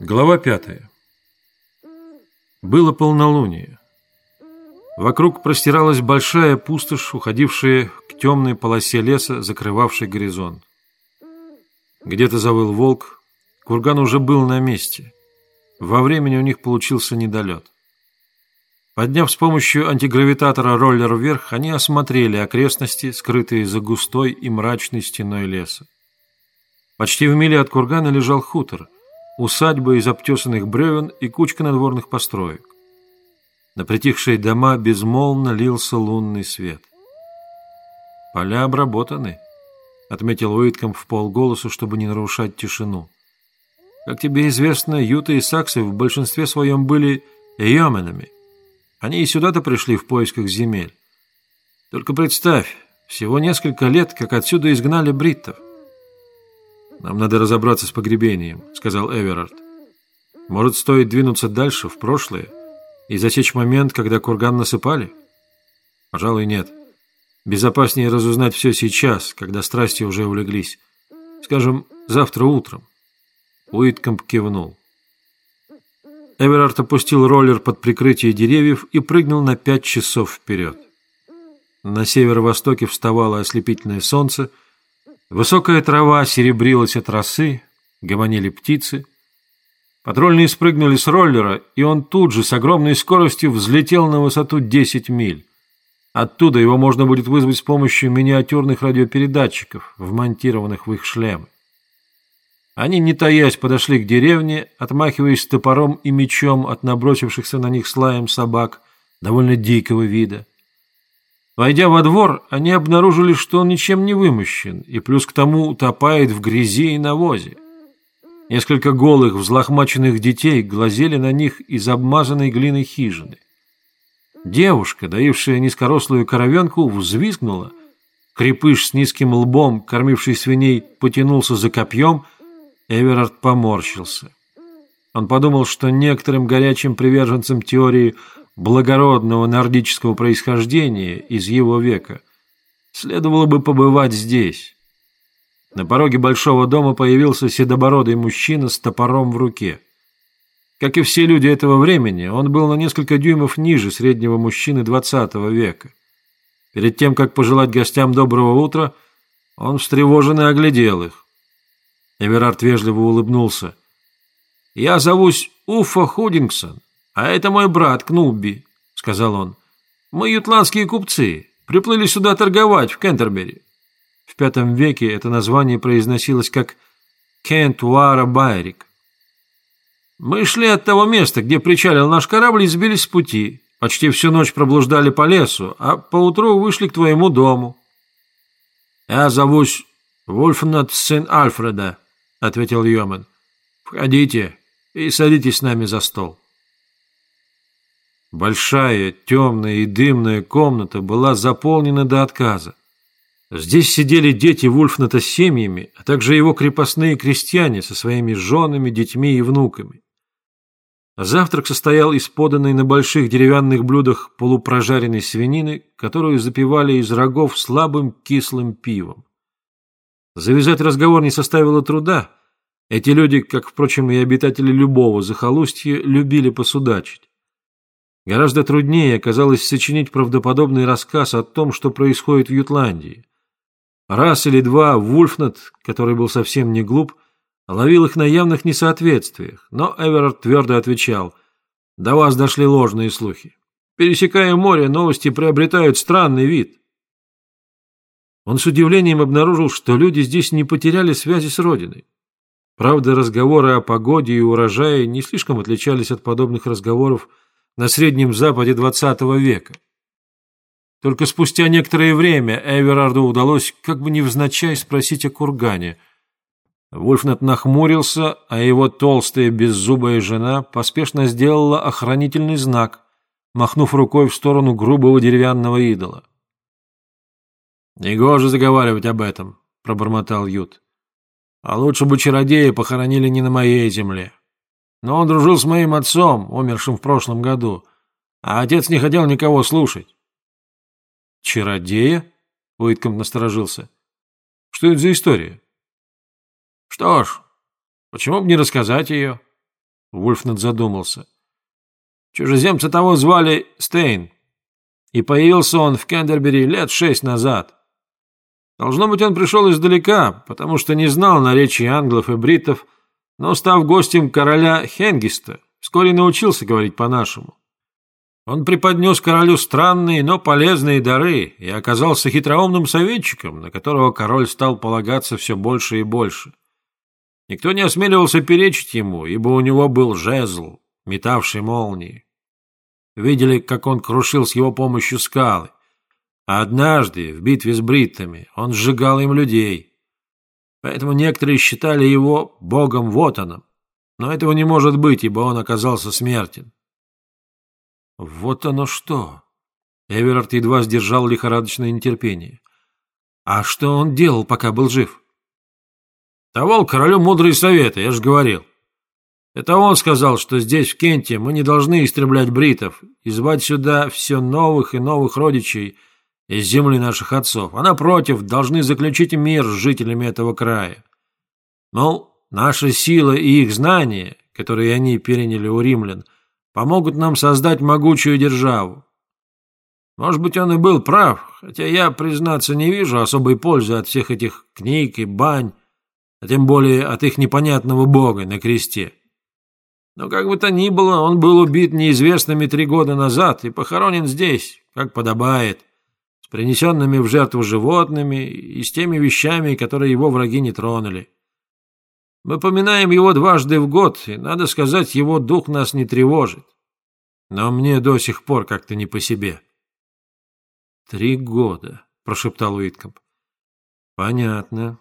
Глава пятая. Было полнолуние. Вокруг простиралась большая пустошь, уходившая к темной полосе леса, закрывавшей горизонт. Где-то завыл волк. Курган уже был на месте. Во времени у них получился недолет. Подняв с помощью антигравитатора роллер вверх, они осмотрели окрестности, скрытые за густой и мрачной стеной леса. Почти в миле от кургана лежал хутор – усадьба из обтесанных бревен и кучка надворных построек. На притихшие дома безмолвно лился лунный свет. «Поля обработаны», — отметил Уитком в полголоса, чтобы не нарушать тишину. «Как тебе известно, юты и саксы в большинстве своем были йоменами. Они и сюда-то пришли в поисках земель. Только представь, всего несколько лет, как отсюда изгнали бриттов. «Нам надо разобраться с погребением», — сказал Эверард. «Может, стоит двинуться дальше, в прошлое, и засечь момент, когда курган насыпали?» «Пожалуй, нет. Безопаснее разузнать все сейчас, когда страсти уже улеглись. Скажем, завтра утром». Уиткомп кивнул. Эверард опустил роллер под прикрытие деревьев и прыгнул на пять часов вперед. На северо-востоке вставало ослепительное солнце — Высокая трава серебрилась от росы, гомонили птицы. Патрульные спрыгнули с роллера, и он тут же с огромной скоростью взлетел на высоту 10 миль. Оттуда его можно будет вызвать с помощью миниатюрных радиопередатчиков, вмонтированных в их шлемы. Они, не таясь, подошли к деревне, отмахиваясь топором и мечом от набросившихся на них слаем собак, довольно дикого вида. Войдя во двор, они обнаружили, что он ничем не вымощен, и плюс к тому утопает в грязи и навозе. Несколько голых, взлохмаченных детей глазели на них из обмазанной глиной хижины. Девушка, доившая низкорослую коровенку, взвизгнула. Крепыш с низким лбом, кормивший свиней, потянулся за копьем. Эверард поморщился. Он подумал, что некоторым горячим приверженцам теории благородного нордического происхождения из его века, следовало бы побывать здесь. На пороге большого дома появился седобородый мужчина с топором в руке. Как и все люди этого времени, он был на несколько дюймов ниже среднего мужчины XX века. Перед тем, как пожелать гостям доброго утра, он встревоженно оглядел их. Эверард вежливо улыбнулся. «Я зовусь Уфа Худингсон. «А это мой брат Кнубби», — сказал он. «Мы ютландские купцы, приплыли сюда торговать в Кентербери». В пятом веке это название произносилось как Кентуара Байрик. Мы шли от того места, где причалил наш корабль, и сбились с пути. Почти всю ночь проблуждали по лесу, а поутру вышли к твоему дому. «Я зовусь Вольфнат, сын Альфреда», — ответил Йомен. «Входите и садитесь с нами за стол». Большая, темная и дымная комната была заполнена до отказа. Здесь сидели дети Вульфната с семьями, а также его крепостные крестьяне со своими женами, детьми и внуками. Завтрак состоял из поданной на больших деревянных блюдах полупрожаренной свинины, которую запивали из рогов слабым кислым пивом. Завязать разговор не составило труда. Эти люди, как, впрочем, и обитатели любого захолустья, любили посудачить. Гораздо труднее оказалось сочинить правдоподобный рассказ о том, что происходит в Ютландии. Раз или два Вульфнат, который был совсем не глуп, ловил их на явных несоответствиях, но Эверард твердо отвечал «До вас дошли ложные слухи. Пересекая море, новости приобретают странный вид». Он с удивлением обнаружил, что люди здесь не потеряли связи с родиной. Правда, разговоры о погоде и урожае не слишком отличались от подобных разговоров на Среднем Западе XX века. Только спустя некоторое время Эверарду удалось как бы невзначай спросить о кургане. Вульфнет нахмурился, а его толстая беззубая жена поспешно сделала охранительный знак, махнув рукой в сторону грубого деревянного идола. «Негоже заговаривать об этом», — пробормотал Ют. «А лучше бы чародея похоронили не на моей земле». Но он дружил с моим отцом, умершим в прошлом году, а отец не хотел никого слушать. «Чародея?» — Уитком насторожился. «Что это за история?» «Что ж, почему бы не рассказать ее?» Вульфнет задумался. Чужеземца того звали Стейн, и появился он в Кендербери лет шесть назад. Должно быть, он пришел издалека, потому что не знал наречий англов и бритов, но, став гостем короля Хенгиста, вскоре научился говорить по-нашему. Он преподнес королю странные, но полезные дары и оказался хитроумным советчиком, на которого король стал полагаться все больше и больше. Никто не осмеливался перечить ему, ибо у него был жезл, метавший молнии. Видели, как он крушил с его помощью скалы. А однажды, в битве с бриттами, он сжигал им людей. Поэтому некоторые считали его богом Вотаном. Но этого не может быть, ибо он оказался смертен. Вот оно что! Эверард едва сдержал лихорадочное нетерпение. А что он делал, пока был жив? Давал королю мудрые советы, я же говорил. Это он сказал, что здесь, в Кенте, мы не должны истреблять бритов и звать сюда все новых и новых родичей из земли наших отцов, а напротив, должны заключить мир с жителями этого края. Мол, наша сила и их знания, которые они переняли у римлян – помогут нам создать могучую державу. Может быть, он и был прав, хотя я, признаться, не вижу особой пользы от всех этих книг и бань, а тем более от их непонятного бога на кресте. Но как бы то ни было, он был убит неизвестными три года назад и похоронен здесь, как подобает, с принесенными в жертву животными и с теми вещами, которые его враги не тронули. Мы поминаем его дважды в год, и, надо сказать, его дух нас не тревожит. Но мне до сих пор как-то не по себе. «Три года», — прошептал Уиткомп. «Понятно.